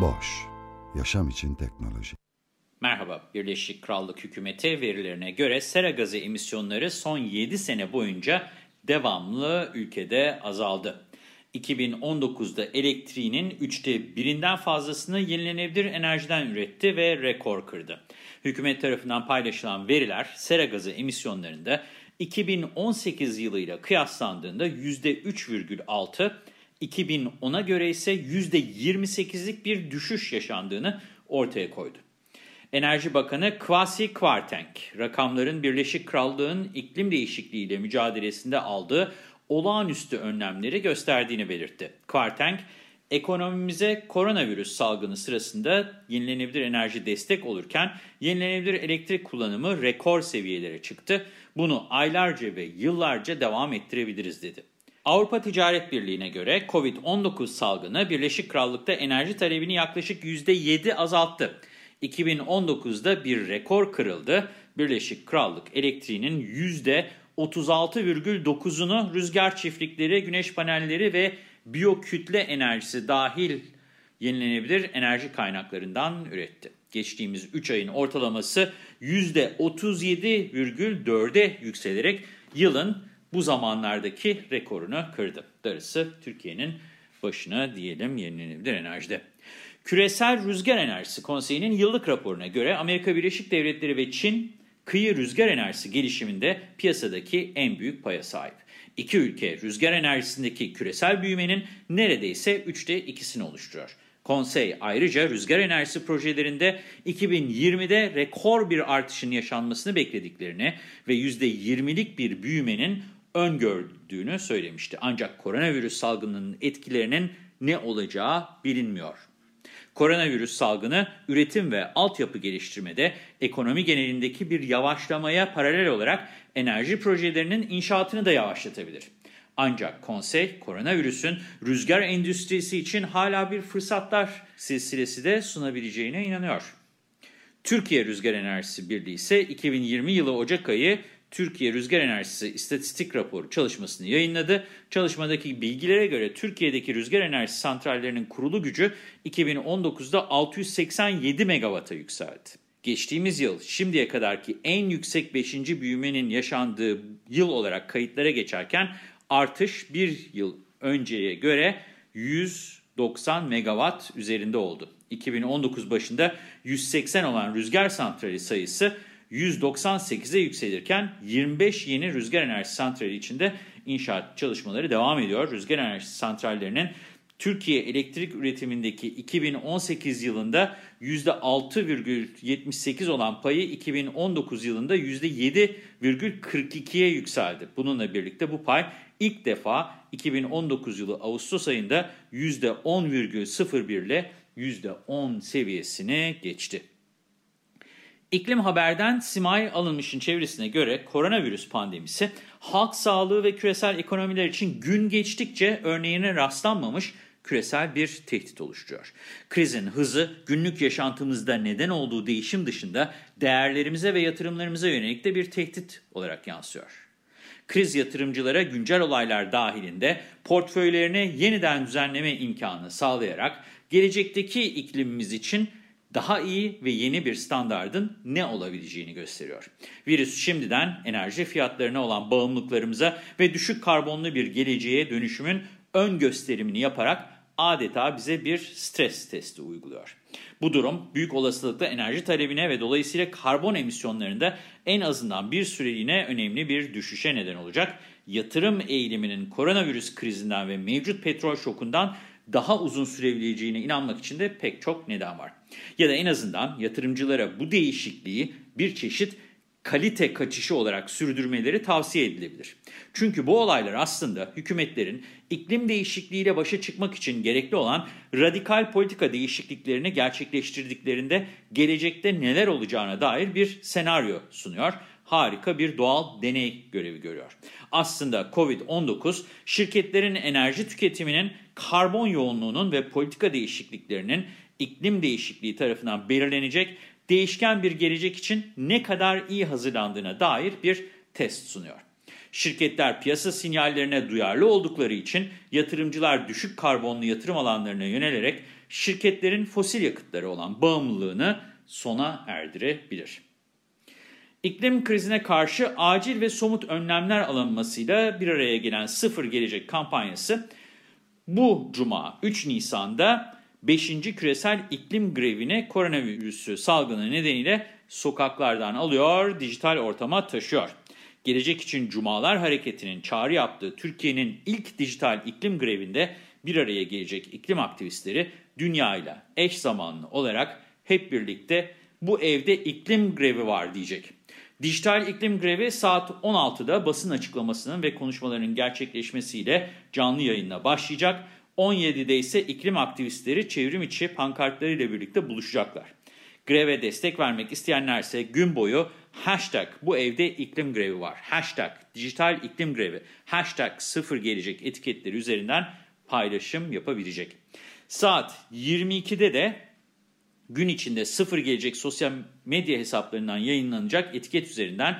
Boş, yaşam için teknoloji. Merhaba, Birleşik Krallık Hükümeti verilerine göre sera gazı emisyonları son 7 sene boyunca devamlı ülkede azaldı. 2019'da elektriğinin üçte birinden fazlasını yenilenebilir enerjiden üretti ve rekor kırdı. Hükümet tarafından paylaşılan veriler sera gazı emisyonlarında 2018 yılıyla kıyaslandığında %3,6, 2010'a göre ise %28'lik bir düşüş yaşandığını ortaya koydu. Enerji Bakanı Kwasi Kwarteng, rakamların Birleşik Krallığın iklim değişikliğiyle mücadelesinde aldığı olağanüstü önlemleri gösterdiğini belirtti. Kwarteng, ekonomimize koronavirüs salgını sırasında yenilenebilir enerji destek olurken yenilenebilir elektrik kullanımı rekor seviyelere çıktı. Bunu aylarca ve yıllarca devam ettirebiliriz dedi. Avrupa Ticaret Birliği'ne göre COVID-19 salgını Birleşik Krallık'ta enerji talebini yaklaşık %7 azalttı. 2019'da bir rekor kırıldı. Birleşik Krallık elektriğinin %36,9'unu rüzgar çiftlikleri, güneş panelleri ve biyokütle enerjisi dahil yenilenebilir enerji kaynaklarından üretti. Geçtiğimiz 3 ayın ortalaması %37,4'e yükselerek yılın bu zamanlardaki rekorunu kırdı. Darısı Türkiye'nin başına diyelim yenilenebilir enerjide. Küresel Rüzgar Enerjisi Konseyi'nin yıllık raporuna göre Amerika Birleşik Devletleri ve Çin kıyı rüzgar enerjisi gelişiminde piyasadaki en büyük paya sahip. İki ülke rüzgar enerjisindeki küresel büyümenin neredeyse üçte ikisini oluşturuyor. Konsey ayrıca rüzgar enerjisi projelerinde 2020'de rekor bir artışın yaşanmasını beklediklerini ve %20'lik bir büyümenin öngördüğünü söylemişti. Ancak koronavirüs salgınının etkilerinin ne olacağı bilinmiyor. Koronavirüs salgını üretim ve altyapı geliştirmede ekonomi genelindeki bir yavaşlamaya paralel olarak enerji projelerinin inşaatını da yavaşlatabilir. Ancak konsey koronavirüsün rüzgar endüstrisi için hala bir fırsatlar silsilesi de sunabileceğine inanıyor. Türkiye Rüzgar Enerjisi Birliği ise 2020 yılı Ocak ayı Türkiye Rüzgar Enerjisi İstatistik Raporu çalışmasını yayınladı. Çalışmadaki bilgilere göre Türkiye'deki rüzgar enerjisi santrallerinin kurulu gücü 2019'da 687 megawata yükseldi. Geçtiğimiz yıl şimdiye kadarki en yüksek 5. büyümenin yaşandığı yıl olarak kayıtlara geçerken artış bir yıl önceye göre 190 megawatt üzerinde oldu. 2019 başında 180 olan rüzgar santrali sayısı 198'e yükselirken 25 yeni rüzgar enerjisi santrali içinde inşaat çalışmaları devam ediyor. Rüzgar enerjisi santrallerinin Türkiye elektrik üretimindeki 2018 yılında %6,78 olan payı 2019 yılında %7,42'ye yükseldi. Bununla birlikte bu pay ilk defa 2019 yılı Ağustos ayında %10,01 ile %10 seviyesine geçti. İklim Haber'den Simay Alınmış'ın çevresine göre koronavirüs pandemisi halk sağlığı ve küresel ekonomiler için gün geçtikçe örneğine rastlanmamış küresel bir tehdit oluşturuyor. Krizin hızı günlük yaşantımızda neden olduğu değişim dışında değerlerimize ve yatırımlarımıza yönelik de bir tehdit olarak yansıyor. Kriz yatırımcılara güncel olaylar dahilinde portföylerini yeniden düzenleme imkanı sağlayarak gelecekteki iklimimiz için daha iyi ve yeni bir standardın ne olabileceğini gösteriyor. Virüs şimdiden enerji fiyatlarına olan bağımlılıklarımıza ve düşük karbonlu bir geleceğe dönüşümün ön gösterimini yaparak adeta bize bir stres testi uyguluyor. Bu durum büyük olasılıkla enerji talebine ve dolayısıyla karbon emisyonlarında en azından bir süreliğine önemli bir düşüşe neden olacak. Yatırım eğiliminin koronavirüs krizinden ve mevcut petrol şokundan daha uzun sürebileceğine inanmak için de pek çok neden var. Ya da en azından yatırımcılara bu değişikliği bir çeşit kalite kaçışı olarak sürdürmeleri tavsiye edilebilir. Çünkü bu olaylar aslında hükümetlerin iklim değişikliğiyle başa çıkmak için gerekli olan radikal politika değişikliklerini gerçekleştirdiklerinde gelecekte neler olacağına dair bir senaryo sunuyor. Harika bir doğal deney görevi görüyor. Aslında Covid-19 şirketlerin enerji tüketiminin, karbon yoğunluğunun ve politika değişikliklerinin iklim değişikliği tarafından belirlenecek değişken bir gelecek için ne kadar iyi hazırlandığına dair bir test sunuyor. Şirketler piyasa sinyallerine duyarlı oldukları için yatırımcılar düşük karbonlu yatırım alanlarına yönelerek şirketlerin fosil yakıtları olan bağımlılığını sona erdirebilir. İklim krizine karşı acil ve somut önlemler alınmasıyla bir araya gelen Sıfır Gelecek kampanyası bu cuma 3 Nisan'da 5. küresel iklim grevine koronavirüsü salgını nedeniyle sokaklardan alıyor, dijital ortama taşıyor. Gelecek için Cumalar Hareketi'nin çağrı yaptığı Türkiye'nin ilk dijital iklim grevinde bir araya gelecek iklim aktivistleri dünyayla eş zamanlı olarak hep birlikte bu evde iklim grevi var diyecek. Dijital iklim grevi saat 16'da basın açıklamasının ve konuşmalarının gerçekleşmesiyle canlı yayınla başlayacak. 17'de ise iklim aktivistleri çevrim içi pankartlarıyla birlikte buluşacaklar. Greve destek vermek isteyenlerse gün boyu hashtag bu evde iklim grevi var, hashtag dijital iklim grevi, hashtag sıfır gelecek etiketleri üzerinden paylaşım yapabilecek. Saat 22'de de gün içinde sıfır gelecek sosyal medya hesaplarından yayınlanacak etiket üzerinden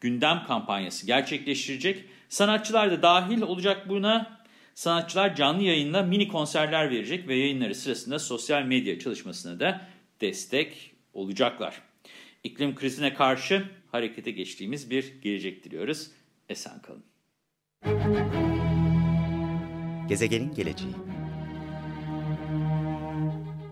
gündem kampanyası gerçekleştirecek. Sanatçılar da dahil olacak buna. Sanatçılar canlı yayınla mini konserler verecek ve yayınları sırasında sosyal medya çalışmasına da destek olacaklar. İklim krizine karşı harekete geçtiğimiz bir gelecek diliyoruz. Esen kalın. Gezegenin geleceği